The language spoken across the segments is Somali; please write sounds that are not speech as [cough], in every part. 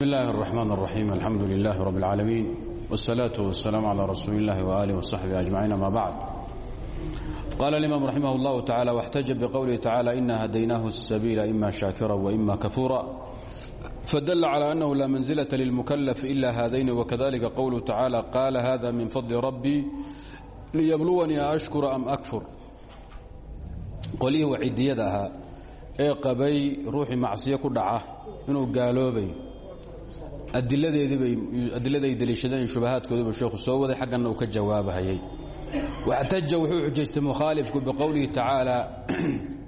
بسم الله الرحمن الرحيم الحمد لله رب العالمين والصلاة والسلام على رسول الله وآله وصحبه أجمعين ما بعد قال الإمام رحمه الله تعالى واحتج بقوله تعالى إنا هديناه السبيل إما شاكرا وإما كفورا فدل على أنه لا منزلة للمكلف إلا هذين وكذلك قوله تعالى قال هذا من فضل ربي ليبلوني أشكر أم أكفر qolihii wacidiyada ahaa ee qabay ruuxii macsiyo ku dhaca inuu gaaloobay adiladeediibay adiladay deliishadeen shubahaadkoodiibu sheekhu soo waday xagganna uu ka jawaabahayay. Waxtaja wuxuu xujaystay mukhaalifku biqowlihi tacaala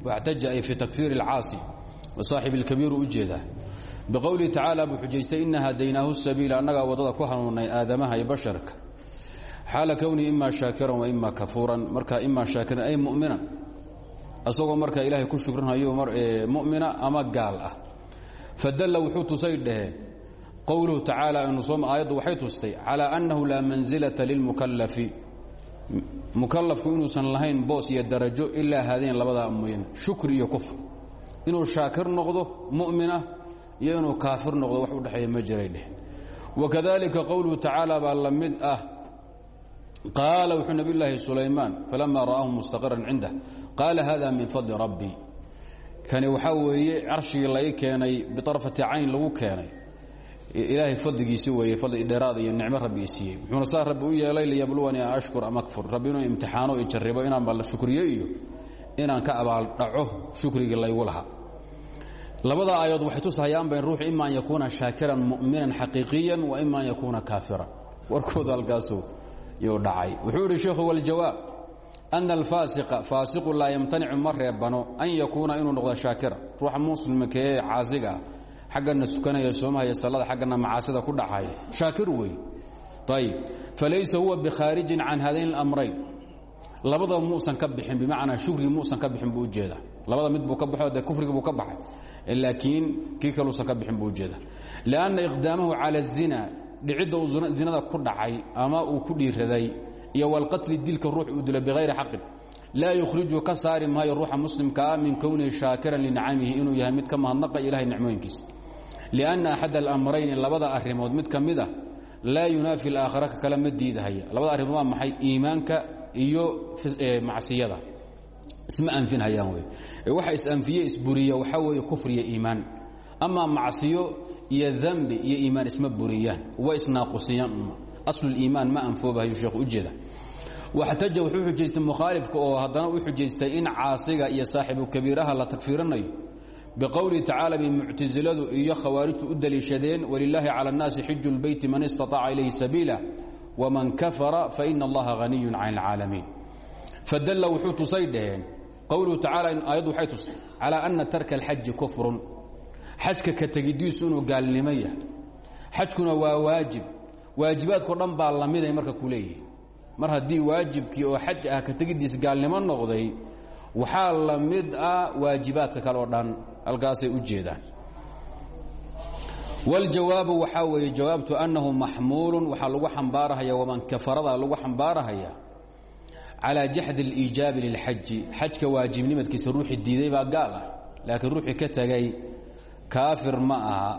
waxtaja ay fii takfiiri alcaasi wasaaxib alkabiiru u jeedaa. Biqowlihi tacaala buu xujaystay ina hadaynaahu sabiila annagaa waddada ku hanuunnay aadamaha iyo basharka. Xaala kownii imaa shaakiran wa imaa kafuuran. Marka imaa shaakiran ay mu'minan asagoo markaa ilaahay ku shukrinhayo mumina ama gaal ah. Fadalla wuxuu tusay dhaheen qowluhu tacaala aayaddu waxay tustay calaa annahu laa mansilata lilmukalafi mukalafku inuusan lahayn boos iyo darajo ilaa haadayn labadaa mooyane shukri iyo kufr. Inuu shaakir noqdo mu'minah iyo kaafir noqdo wax u dhexeeya ma jiray dheheen wakadalika qowluhu tacaala baa mid ah qaala wuxuu nabi laahi sulaymaan falama ra'aahu mustaqiran cindah qaala min fadli rabbi. Kani waxaa weeye carshigii lai keenay biarfati cayn lagu keenay ilaahay fadligiisi weeye fadli dheeraada iyo nicmo rabbi i siiyey. Wuxuuna saa rabbi u yeelay liyabluwanii a ashkur am akfur rabbi inuu imtixaano i jarribo inaan balla shukriyo iyo inaan ka abaaldhaco shukrigii laygu lahaa. Labada aayaod waxay tusahayaanba in ruuxu ima an yakuuna shaakiran mu'minan xaqiiqiyan wa ima an yakuuna kaafiran. Warkooda halkaasuu yuu dhacay. Wuxuu idhi sheikhu waljawaab ana alfaasiqa faasiqu laa yamtanicu ma reebano an yakuuna inuu noqdo shaakira. Ruuxa muslimka ee caasiga ah xaggana sukanaya soomahaya salada xaggana macaasida ku dhacaya shaakir wey ayib falaysa huwa bikhaarijin can hadayn اlamrayn labadaba muusan ka bixin bimacnaa shukrigii muusan ka bixin buu ujeeda labada mid buu ka baxo dee kufrigii buu ka baxay laakiin kii kaluusan ka bixin buu ujeeda lianna iqdaamahu cala الzina dhicidda uu zinada ku dhacay ama uu ku dhiiraday iyo wlqatli dilka ruux uu dilo bihayri xaqin laa yukhrijuu ka saari maayo ruuxa muslimkaa min kownihi shaakiran linicamihi inuu yahay mid ka mahadnaqa ilahay nicmooyinkiisa lianna axad alamrayni labada arrimood mid ka mid a laa yunaafi alaakhara ka kale ma diidahaya labada arrimood waa maxay iimaanka iyo macsiyada isma anfinhayaan wey waxa is-anfiye isburiya waxaa weeye kufriya iimaan amaa macsiyo iyo dembi iyo iimaan isma buriyaan wa isnaaqusiyaan asluliimaan ma anfoobahayo sheekhu ujeeda waxtaja wuxuu xujaystay mukhaalifka oo haddana u xujaystay in caasiga iyo saaxibu kabiiraha la tagfiirinayo biqowlihi tacaala bay muctasiladu iyo khawaarijtu u daliishadeen walilaahi cala annaasi xiju lbeyti man istaطaaca ilayhi sabiila waman kafara faina allaha haniyun can alcaalamiin fadalla wuxuu tusay dhaheen qowluhu tacala aayaddu waxay tustay calaa ana tarka alxaji kufrun xajka ka tegidiisu inuu gaalnimo yahay xajkuna waa waajib waajibaadko dhan baa lamiday marka ku leeyihi mar haddii waajibkii oo xaj ah ka tegidiis gaalnimo noqday waxaa la mid ah waajibaadka kale oo dhan halkaasay u jeedaan waljawaabu waxaa weeye jawaabtu annahu maxmuulun waxaa lagu xambaarahaya waman kafarada lagu xambaarahaya calaa jaxdi اliijaabi lilxaji xajka waajibnimadkiisa ruuxii diiday baa gaal ah laakiin ruuxii ka tegay kaafir ma aha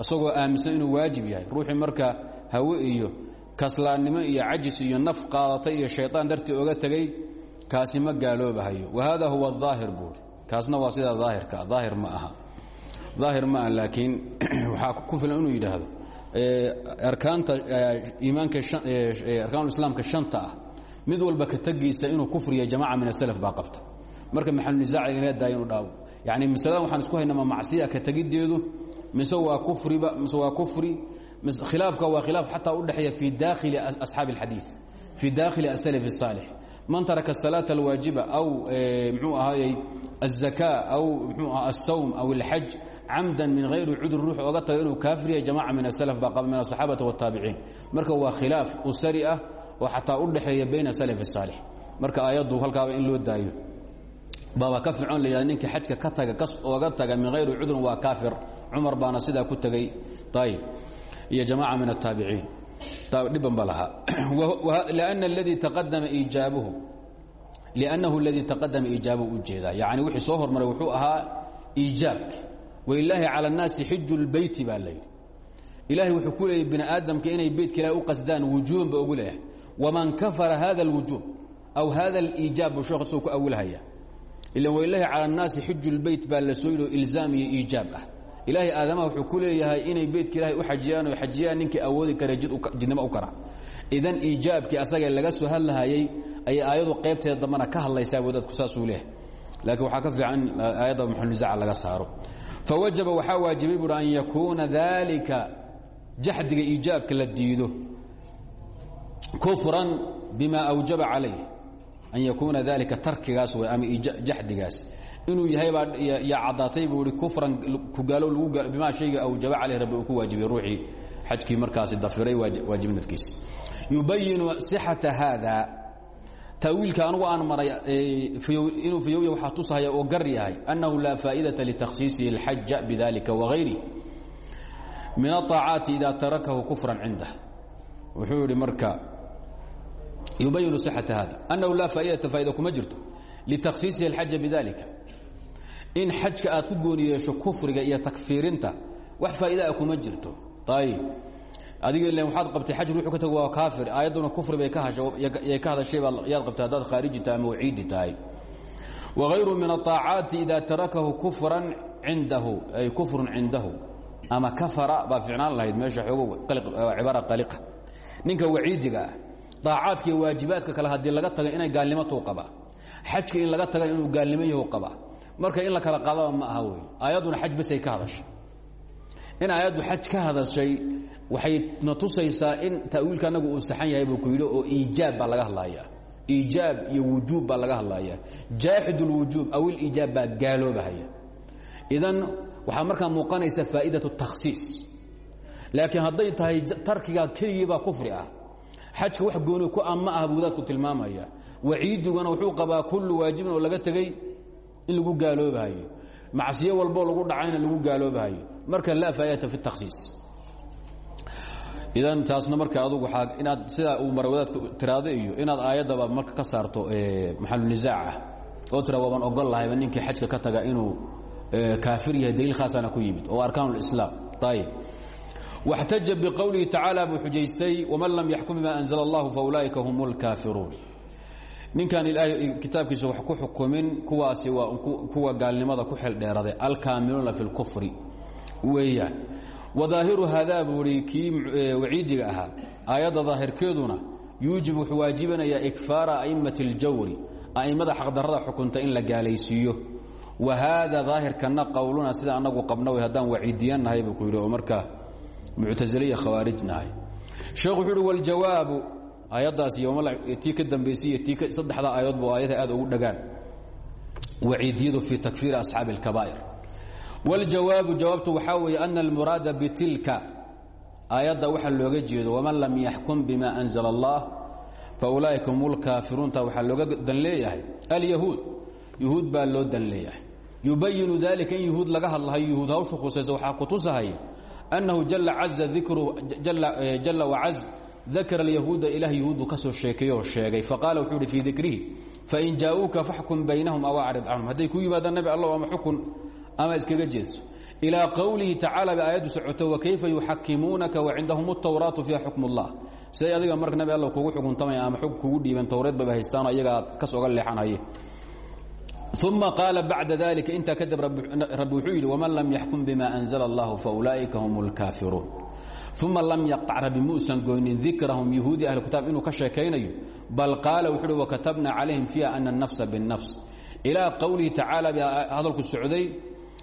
isagoo aaminsan inuu waajib yahay ruuxii marka hawe iyo kaslaannimo iyo cajis iyo naf qaadatay iyo shayطaan dartii oga tegey kaasi ma gaaloobahayo wa hada huwa الظaahir buuri kaasna waa sidaa daahirka daahir ma aha. Daahir ma laakiin [clears throat] waxaa ku filan inuu yidhaahdo eh, arkaanta eh, iimaanka eh, arkaanulislaamka shanta ah, mid walba ka tegiisa inuu kufriya jamaca min asalaf baa qabta. Marka maxalunisaaciga inaa daaya inu dhaawo. Yacni masaladan waxaan isku haynama macsiya ka tegiddeedu mise waa kufriba mise waa kufri khilaafka waa khilaaf xataa u dhexeeya fii daakhili asxaabi alxadiid fii daakhili asalaf الsaalix man taraka الsalaaة اlwaajiba aw mxuu ahaayey الzaka aw mxuu aha الsawm aw اlxaj camdan min hayri cudur ruux oga taga inuu kaafir yahay jamaca min aslf baa qaba min aلصaxaabati wالtaabiciin marka waa khilaaf usari ah oo xataa u dhexeeya bayna slf الsaalix marka aayaddu halkaaba in loo daayo baaba ka fiicoon la yidhahda ninkii xajka ka taga kas ooga taga min hayri cudrin waa kaafir cumar baana sidaa ku tegey ayb iyo jamaaca min الtaabiciin dhiban ba lahaa لأنa اladii taqadama iijaabuhu لأnnahu اladii taqadama iijaabuhu u jeedaa yacni wixii soo hormaray wuxuu ahaa iijaabki walilaahi calى الnaasi xiju اlbeyti baa la yidhi ilahay wuxuu ku leeyay bini aadamka inay beytka ilahi u qasdaan wujuuban ba ogu leeyahay waman kafara hada اlwujuub aw hada اliijaab buu sheekh isagoo ku awilhaya ilan wailahi cala الnaasi xiju اlbeyt baa la soo yidho ilzaam iyo iijaab ah ilaahay aadamaha wuxuu ku leeyahay inay beytka ilahay u xajiyaan oo xajiyaan ninkii awoodi kara jidnimo u kara. Idan iijaabkii asagee laga soo hadlahayay ayay aayadu qaybteeda dambana ka hadlaysaa wadaadku saasuu leeyahay. Laakiin waxaa ka fiican aayadda maxanuzaca laga saaro. Fawajaba waxaa waajibay buuhi an yakuuna daalika jaxdiga iijaabka la diido. Kufran bima awjaba calayh an yakuuna dalika tarkigaas way ama jaxdigaas inuu yahayaa cadaatay buu i kufran kugaalow bimaa shayga awjaba caleh rabbi uu ku waajibay ruuxii xajkii markaasi dafiray waajibnadkiisi yubayinu sixata haada taawiilka anugu aan maray inuu fayowya waxaa tusahaya oo gar yahay annahu laa faa'idata litakhsiisihi اlxaja bidalika wagayri min aaacaati idaa tarakahu kufran cindah. Wuxuu yihi marka yubayinu sixata haada annahu laa faa'idata faa'ida kuma jirto. Litakhsiisihi اlxaja bidalika in xajka aad ku gooni yeesho kufriga iyo takfiirinta wax faa'idaa kuma jirto. Ayib adiga ilan waxaad qabtay xaj ruuxu ka tago waa kaafir. Aayadduna kufri bay ka hashay ka hadashay baa yaad qabtay haddaad khaariji tahay ama waciidi tahay. Wagayru min aلطaacaati ida tarakahu kufran cindahu ay kufrun cindahu. Ama kafara baa ficnaan lahayd meesha xoogo cibaara qaliqa. Ninka waciidiga ah daacaadka iyo waajibaadka kale haddii laga taga inay gaalnimo tuu qabaa. Xajka in laga taga inuu gaalnimo yahu qabaa marka in la kala qaadaba ma aha wey aayadduna xaj basay ka hadashay in aayaddu xaj ka hadashay waxay na tusaysaa in ta'wiilka anagu uu saxan yahay buu ku yidhi oo iijaab baa laga hadlaya iijaab iyo wujuub baa laga hadlaya jaaxid اlwujuub aw iliijaab baa gaaloobahaya idan waxaa markaa muuqanaysa faa'idaة الtakhsiis laakiin hadday tahay tarkiga keligiibaa kufri ah xajka wax gooni ku ah ma aha buu wadaadku tilmaamaya waciidiguna wuxuu qabaa kullu waajibin oo laga tegey in lagu gaaloobahayo macsiyo walboo lagu dhacayna lagu gaaloobahayo marka laa faa'idata fi الtakhsiis idan taasna marka adugu aa inaad sidaa uu mara wadaadka tiraado iyo inaad aayaddaba marka ka saarto maxalunisaac ah oo tira waaban ogol lahayba ninkii xajka ka taga inuu kaafir yahay daliil khaasana ku yimid oo arkaan اlislaam ayib واxtaja bqowlihi tacaala buu xujaystay wman lam yaxkum bima anzla اllahu faulaa'ika hum اlkaafiruun ninkaan ilaahay kitaabkiisa wax ku xukumin kuwaasi waa kuwa gaalnimada ku xel dheeraday alkaamiluuna fi اlkufri weeyaan. Wadaahiru haadaa buu hi kii waciidiga ahaa. Aayadda daahirkeeduna yuujib wuxuu waajibanayaa ikfaara a'immati اljawri a'immada xaqdarrada xukunta in la gaalaysiiyo. Wa haada daahirkanna qowluna sida annagu qabna way haddaan waciidiyannahay buu ku yidhi oo markaa muctasiliya khawaarijnahay. Sheekhu wuxuu uhi waljawaabu aayaddaas iyo tii ka dambaysay iyo tii saddexda aayadood bu aayadaha aad ugu dhagaan waciidiyadu fii takfiiri asxaabi اlkabaa'ir wاljawaabu jawaabtu waxaa weeye ana almuraada bitilka aayadda waxaa looga jeedo waman lam yaxkum bima anzla اllah faulaa'ika hum lkaafiruunta waxaa looga dan leeyahay alyahuud yuhuud baa loo dan leeyahay yubayinu dalika in yuhuud laga hadlahayo yuhuud hawshu khusaysa waxaa kutusahaya أنه جل عز ذكره جل, جل وعز ذكر اليهوud ilah يhuudu ka soo sheekeeyoo sheegay faqاala wuxuu hi في ذikrihi fain jaaءuuka faxkم baynahم aw أcrid canهum hadday ku yimaadaan nebi allah ama xukun ama iskaga jeedso إilىa qowlihi tacaalى ba aayaddu socoto وkayfa yuxakimuunaka وcindahum التwraaةu fiiha xukm الlah siday adiga marka nebi alla kugu xukuntamaya ama xukun kugu dhiiban towreed baba haystaano iyagaa kas oga leexanhaye uma qaala bacda dalika intaa kadib rabbi wuxuu yidhi waman lam yaxkum bima anzla اllah faulaa'ika hum اlkaafiruun uma lam yaqطc rabbi muusan goynin dikrahum yahuudi ahli kitaab inuu ka sheekaynayo bal qaala wuxuu uhi wakatabna calayhim fiiha ana الnafsa bالnafs ilaa qowlihi tacaala ba hadalku socday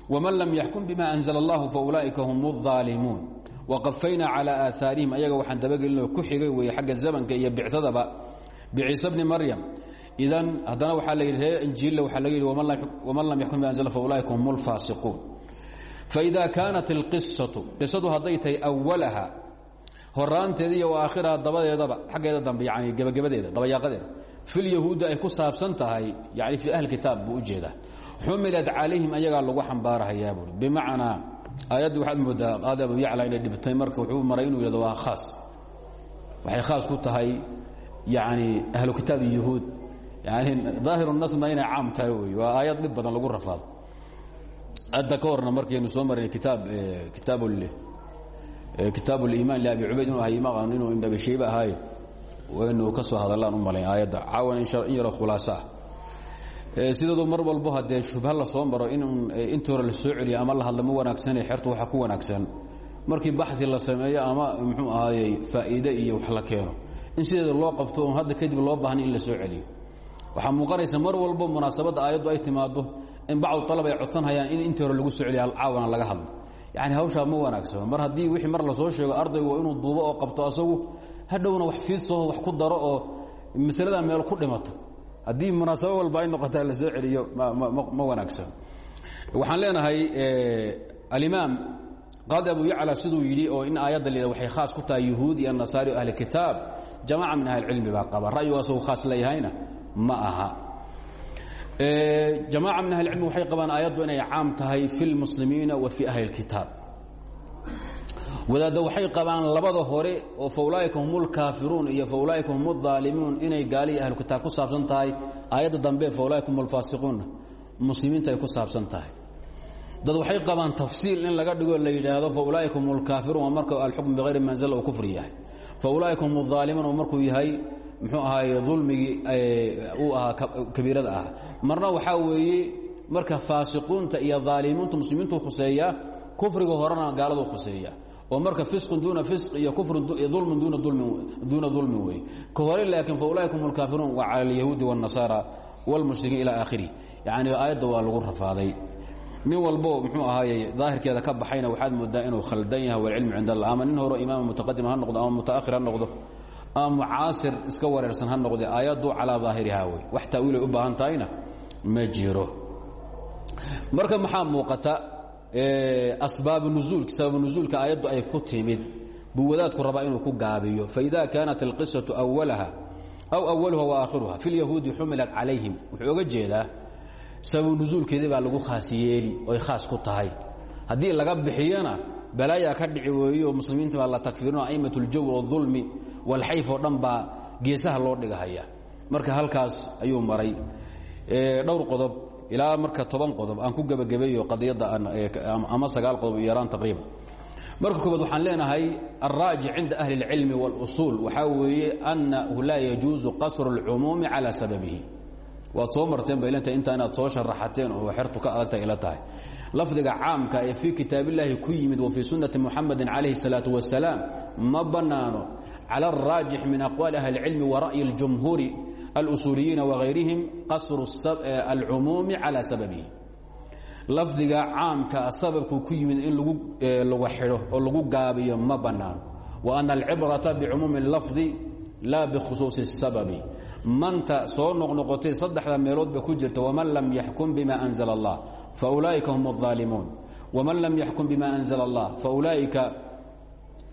waman lam yaxkum bima anzla اllah faulaa'ika hum الظaalimuun waqafayna calى aahaarihim ayaga waxaan dabagelinoo ku xigay weeye xagga zamanka iyo bictadaba biciise bni maryam idan haddana waxaa la yidhi ree injiilla waxaa laga yidhi waman lam yaxkum bi anzla faulaa'ika hum اlfaasiquun faإida kaanat اlqisaةu qisadu hadday tahay awalaha horaanteeda iyo aakhiraha dabadeedaba xaggeeda dambe yani gebagabadeeda dabayaaqadeeda filyahuudi ay ku saabsan tahay yani fii ahli kitaab buu u jeedaa xumilat calayhim ayagaa lagu xambaarahayaa buui bimacnaa aayaddu waxaad moodaa qaadi abu yacla inay dhibtay marka wuxuu maray inuu yidhahdo waa khaas waxay khaas ku tahay yani ahlu kitaab iyo yahuud yani daahiru nasna inay caam tahay wey waa aayad dhib badan lagu rafaado hadda ka horna markaynu soo marnay kitaab kitaab kitaab اliiman liabi cubayd inuu ahay maqan inuu shayba ahaaye waynu ka soo hadallaan u malayn aayadda. Caawan in yaro khulaaso ah sideedu mar walbo haddee shubha la soo maro in intii hore la soo celiya ama la hadla ma wanaagsane xertu waxa ku wanaagsan. Markii baxi la sameeyo ama muxuu ahaayey faa'iide iyo wax la keeno. In sideeda loo qabto oon hadda kadib loo baahna in la soo celiyo. Waxaa muuqanaysa mar walbo munaasabadda aayaddu ay timaado in bacdu alab ay codsanhayaan in intii hore lagu soo celiya caawana laga hadlo. Yani hawshaa ma wanaagsano mar haddii wixii mar la soo sheego ardaygu waa inuu duubo oo qabto asagu hadhowna wax fiidsaho wax ku daro oo masaladaa meel ku dhimato haddii munaasabo walba ay noqotaa la soo celiyo ma wanaagsan. Waxaan leenahay alimaam qaadi abu yacla siduu yidhi oo in aayadda la waxay khaas ku tahay yuhuud iyo nasaari o ahli kitaab jamaca min ahli cilmi baa qaba. Ra'yigu asagu khaas leeyahayna ma aha jamaaca min ahli cilmi waxay qabaan aayaddu inay caam tahay fi lmuslimiina wa fi ahli اlkitaab wadaadda waxay qabaan labada hore oo faulaaika hum اlkaafiruun iyo faulaaika hum اaalimuun inay gaali ahlu kitaab ku saabsan tahay aayadda dambe faulaaika hum alfaasiquunna muslimiinta ay ku saabsan tahay dad waxay qabaan tafsiil in laga dhigo la yidhaahdo faulaaika hum اlkaafiruun waa marka alxukm bihayri manzila uu kufri yahay faulaaika hum اaalimuun oo markuu yahay muxuu ahaaye dulmigii uu ahaa kabiirada ah marna waxaa weeye marka faasiquunta iyo daalimuunta muslimiintu khuseeya kufriga horena gaaladu khuseeya. Oo marka fisqun duuna fisq iyo kufrun dulmun duuna dulmin wey. Ka hore laakiin fa ulaaika hum alkaafiruun waa cala alyahuudi waاnnasaara wاlmushrikiin ila aakhirih yacni aayadda waa lagu rafaaday. Nin walbo muxuu ahaaye daahirkeeda ka baxayna waxaad moodaa inuu khaldan yahay walcilmu cind allah ama nin horo imaama mutaqadim ha noqdo ama mutaakhir ha noqdo ama mucaasir iska wareersan ha noqde aayaddu calaa daahirihaa wey. Wax taawiilay u baahan tahayna ma jiro. Marka maxaa muuqata asbaabu nuuulk sababu nusuulka aayaddu ay ku timid buu wadaadku rabaa inuu ku gaabiyo. Faida kaanat alqisau awalaha aw awaluha waakhiruha fi lyahuudi xumilat calayhim. Wuxuu oga jeedaa sababu nusuulkeedii baa lagu khaas yeeli oy khaas ku tahay. Haddii laga bixiyona balaayaa ka dhici weeyo muslimiinta baa la takfiirino a'imat اljawr اulmi walxayf oo dhan baa geesaha loo dhigahaya marka halkaas ayuu maray dhowr qodob ilaa marka toban qodob aan ku gebagabeeyo qadiyadda ama sagaal qodob iyo yaraan taqriiban marka koobaad waxaan leenahay alraajic cinda ahli اlcilmi wاlusuul waxaa weeye annahu laa yajuuzu qasru اlcumuumi calى sababihi waad soo marteen ba ilanta intaa inaad soo sharaxateen oo xertu ka adagta ila tahay lafdiga caamka ee fii kitaabillaahi ku yimid wa fii sunnati muxamedin calayhi الsalaaةu wasalaam ma bannaano clى الراaجح min أqوال أهل العلم وrأي الجمهوuر الأsuuliyiiنa وغayrihim qasru الcumuuم عalى sabaبihi lafdiga caamka sababku ku yimid in lagu xidho oo lagu gaabiyo ma banaano وأن الcibraةa bcumuuم اللفظ la bkhusuuص الsabaب manta soo noqnoqotay saddexda meeloodba ku jirta وman lam yaxkum bma أنزل الlah faأulaaئika hm الظاalimuun وman lam yaxkum bma أنزل الlah faأulaaئika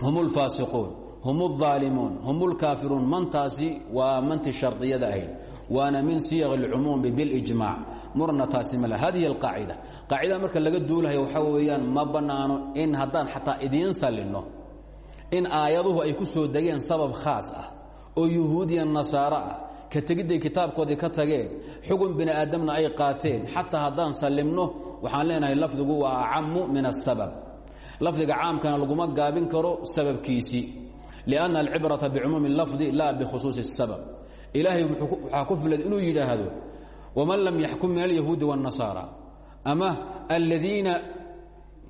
hm الفاasiquun hum الظaalimuun hum اlkaafiruun mantaasi waa manti shardiyada ahayd waana min siyaq اlcumuumi biاlijmac murna taasi male hadihi اlqaacida qaacida marka laga duulahayo waxaa weeyaan ma bannaano in haddaan xataa idiin salinno in aayaduhu ay ku soo degeen sabab khaas ah oo yuhuudiya nasaaro ah ka tegidday kitaabkoodii ka tageen xugun bini aadamna ay qaateen xataa haddaan sallimno waxaan leenahay lafdigu waa acamu min الsabab lafdiga caamkana laguma gaabin karo sababkiisii لأن الcibraة bcumuumi الlafظ la bkhusuuصi الsabب ilaahay waxaa ku filan inuu yidhaahdo وman lam yaxkum min الyahuudi والنasaarى ama اladiina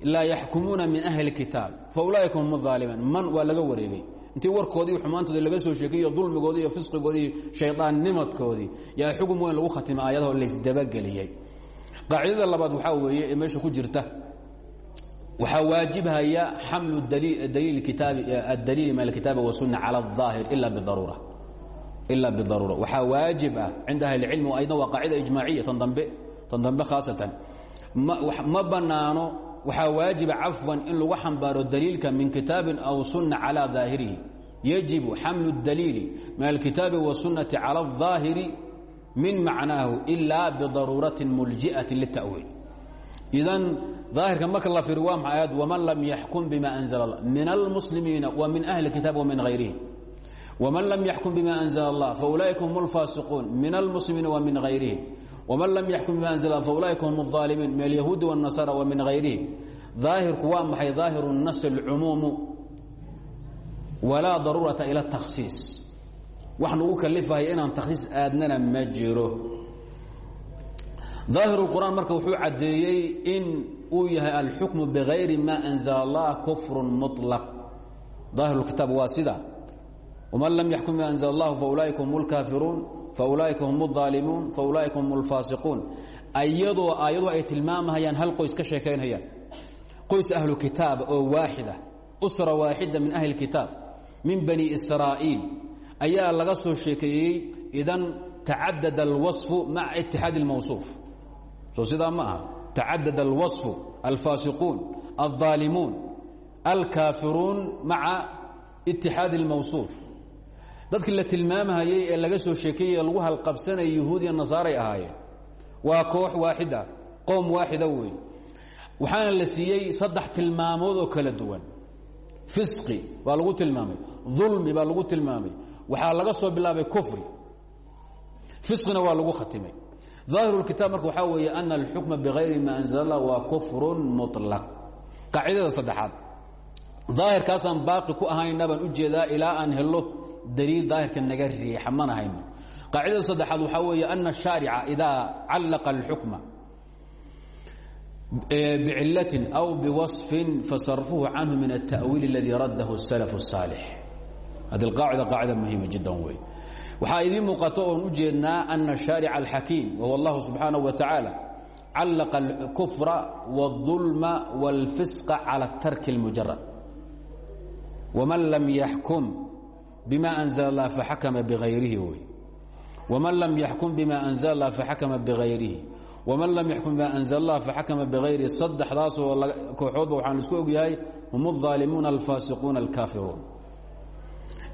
laa yaxkumuuna min أhli الkitaab faulaaئika hm الظaaliman man waa laga wareegay intii warkoodii xumaantoodii laga soo sheekeyo dulmigoodii iyo fisqigoodii iyo shayطaannimadkoodii yaa xugum weyn lagu khatimay aayadaho laysdabageliyey qaacidada labaad waxaa weeye ee meesha ku jirta waxaa waajibhaya xamlu adaliili min alkitaabi wasunna cala الظaahir ila bidaruura ila bidaruura waxaa waajib ah cinda ahli اlcilmi ayadna waa qaacida ijmaaciya tan dambe tan dambe khaasatan ma bannaano waxaa waajiba cafwan in lagu xambaaro daliilka min kitaabin aw sunna calى daahirihi yajibu xamlu اdaliili min alkitaabi wasunnati calى الظaahiri min macnaahu ila bidaruurati mulji'ati lلta'wiil idan ظaahirka marka la firi waa maxay aayad waman lam yaxkum bima anzla اllah min almuslimiina wa min ahli اkitaab wa min hayrihim waman lam yaxkum bima anzla اllah faulaa'ika hum اlfaasiquun min almuslimiina wa min hayrihim waman lam yaxkum bima anzla faulaa'ika hum الظaalimiin min alyahuudi wالnasara wa min hayrihim daahirku waa maxay daahiru nas اlcumuumu walaa daruurata ila takhsiis wax nagu kalifahaya inaan takhsiis aadnana ma jiro ظaahiru qur'aan marka wuxuu caddeeyey in uu yahay alxukmu bغayri ma أnزla الlah kfr muطlq ظaahiru kitaab waa sida وman lam yaxkum bima أnزla الlah faulaaئika hm اlkaafiruun faulaaئika hm الظaalimuun faulaaئika hm اlfaasiquun ayadoo aayadu ay tilmaamahayaan hal qoys ka sheekaynayaan qoys ahlu kitaab oo waaxida usra waaxida min ahli kitaab min bani israa'iil ayaa laga soo sheekeeyey idan tacadad alwaصfu maca itixaadi اlmawصuuf soo sidaa ma aha tacadad alwaصfu alfaasiquun alظaalimuun alkaafiruun maca itixaadi اlmawصuuf dadkii la tilmaamahayey ee laga soo sheekeeyey lagu halqabsanaya yahuudiya nasaaray ahaayeen waa koox waaxida qoom waaxida wey waxaana la siiyey saddex tilmaamood oo kala duwan fisqi baa lagu tilmaamay dulmi baa lagu tilmaamay waxaa laga soo bilaabay kufri fisqina waa lagu khatimay ظaahir اkitaab marka waxaa weeye ana alxukma bغayri ma anzl اllah waa kufr muطlaq qaacidada saddexaad daahirkaasaan baaqi ku ahayna baan u jeedaa ilaa aan helo daliil daahirka naga riixa mana hayno qaacidada saddexaad waxaa weeye ana الشhaarica idaa callaqa اlxukma bcilatin aw biwaصfin fasarfuhu canhu min التأwiil اladii raddahu الslف الصaalix hadi qaacida qaacida muhiima jiddan wey waxaa idiin muuqato oon u jeednaa ana shaarica alxakiim wahuwa allahu subxaanaه wa tacaala callaqa اlkufra wاlظulma wاlfisqa cala tarki اlmujarad waman lam yaxkum bima anzla اllah faxakama bغayrihi wey waman lam yaxkum bima anzla اllah faxakama bغayrihi waman lam yaxkum bima anzla اllah faxakama bغayrihi saddexdaasoo kooxoodba waxaan isku ogyahay hum الظaalimuuna alfaasiquuna alkaafiruun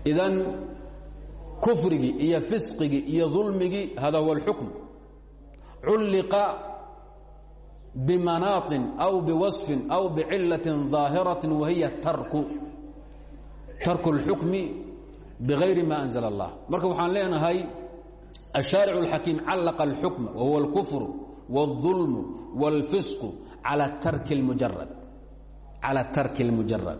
idan kufrigii iyo fisqigii iyo dulmigii hada huwa اlxukm culliqa bimanaaطin aw biwaصfin aw bicilaةi ظaahiraةi wahiya tarku tarku اlxukmi bغayri ma أnزla الlah marka waxaan leenahay الشhaaric الxakiim callaqa اlxukma wahuwa اlkufr wالظulm wاlfisq calى tarki اmujarad calى tarki اlmujarad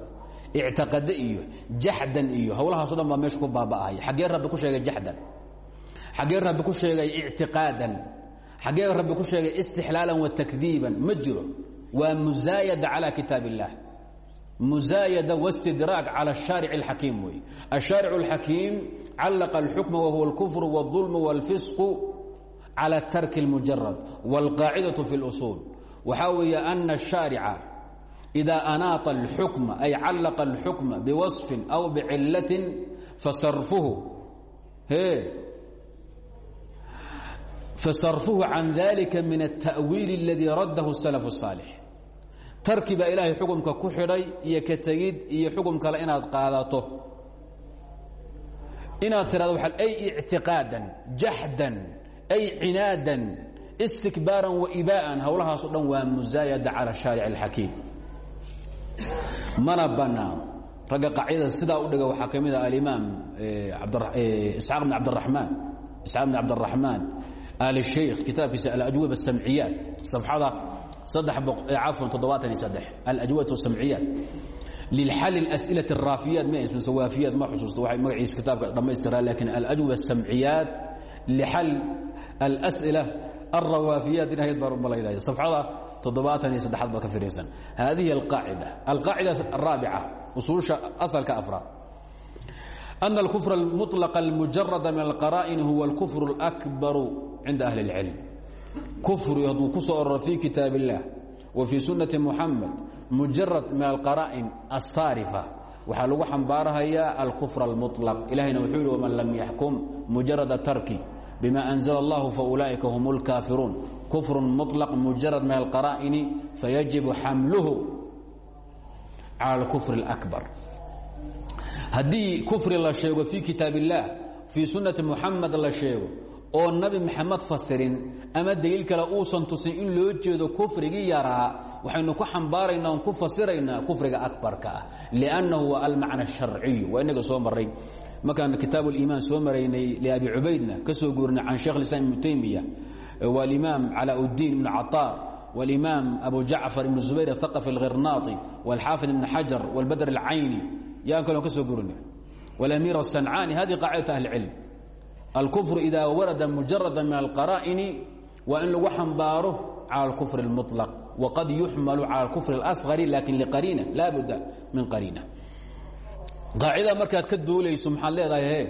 ictiqade iyo jaxdan iyo hawlahaaso dhan baa meesha ku baaba'ahaya xaggee rabbi ku sheegay jaxdan xaggee rabbi ku sheegay ictiqaadan xaggee rabbi ku sheegay istixlaalan wa takdiiban ma jiro waa musaayada calى kitaab الlah musaayada wastidraag calى الشhaaric الxakiim wey الشhaaric الxakiim callaqa الxukma wahuwa اlkufr wالظulm wاlfisq calى tarki اlmujarad wاlqaacidaة fi اluصuul waxaa weeye ana الشhaarica إda anaaطa الxukma ay callaqa الxukma biwaصفi aw bicilaةi fasarfuhu fasarfuhu can dalika min التأwiil اladii raddahu الslف الصaalix tarki baa ilaahay xukumka ku xidhay iyo ka tegid iyo xukum kale inaad qaadato inaad tirado ay ictiqaadan jaxdan ay cinaadan istikbaaran waibaan howlahaaso dhan waa musaayada calى الشhaaric الxakiim mana banaano ragga qaacidada sidaa u dhiga waxaa ka mid a alimaam isxaaq bn abdaramaan isxaaq bn cabdالraxmaan al shaykh kitaabkiisa alajwab الsamciyaat safxada cafwan toddobaatan iyo saddex alajwab الsamciyaat lilxal اlas'ilaة الraafiyaat ma ismse waafiyaat ma xusuusto waxay magaciisa kitaabka dhammaystiraa lakin alajwab الsamciyaat lixal alas'ila الrawaafiyaat in hayd baan u malaynaya safxada toddobaatan iyo saddexaad baad ka firiirsan hadihi alqaacida alqaacida الraabica usuusha asalka afraad أن الكفر المطلق المجرد من القرائن هو الكفر الأكبر عند أهل العلم كفر haduu ku soo ororo في kitaaب اللaه وفي سuنaة محaمد مجرد من القرائن الصاaرفة waxaa lagu xambaarhayaa الكفر المطلق إلahayna wuxuu yihi ومن لم يحكم مجرد تركi بما أنزل الله فأuلئiكa هم الكافرون كفر مطلق مجرد من القرائن فيجب حمله على الكفر الأكبر haddii kufri la sheego fii kitaab الlah fii sunnati muxamed la sheego oo nabi maxamed fasirin ama daliil kale uusan tusin in loo jeedo kufrigii yaraa waxaynu ku xambaaraynaa on ku fasiraynaa kufriga akbarka ah liannahu waa almacna الsharciyu waa inaga soo maray markaan kitaab اliimaan soo maraynay liabi cubaydna ka soo guurinay can sheikh اislam ibnu taymiya walimaam calaa اddiin ibn caطaar walimaam abu jacfar ibn zubayr athaqafi اlghirnaati wاlxaafid ibn xajar wاlbadr اlcayni yaan kalon ka soo gurinay والأمير السنعاني هذه قاعدة أهل العلم الكفر إذا ورد مجردا من القرائن وإن لgu xمbaaro على الكفر المطلق وقد يحمل على الكفر الأصغر لكن لقرينة لا بد من قرينة قاacida markaad ka duulayso maxaad leedahay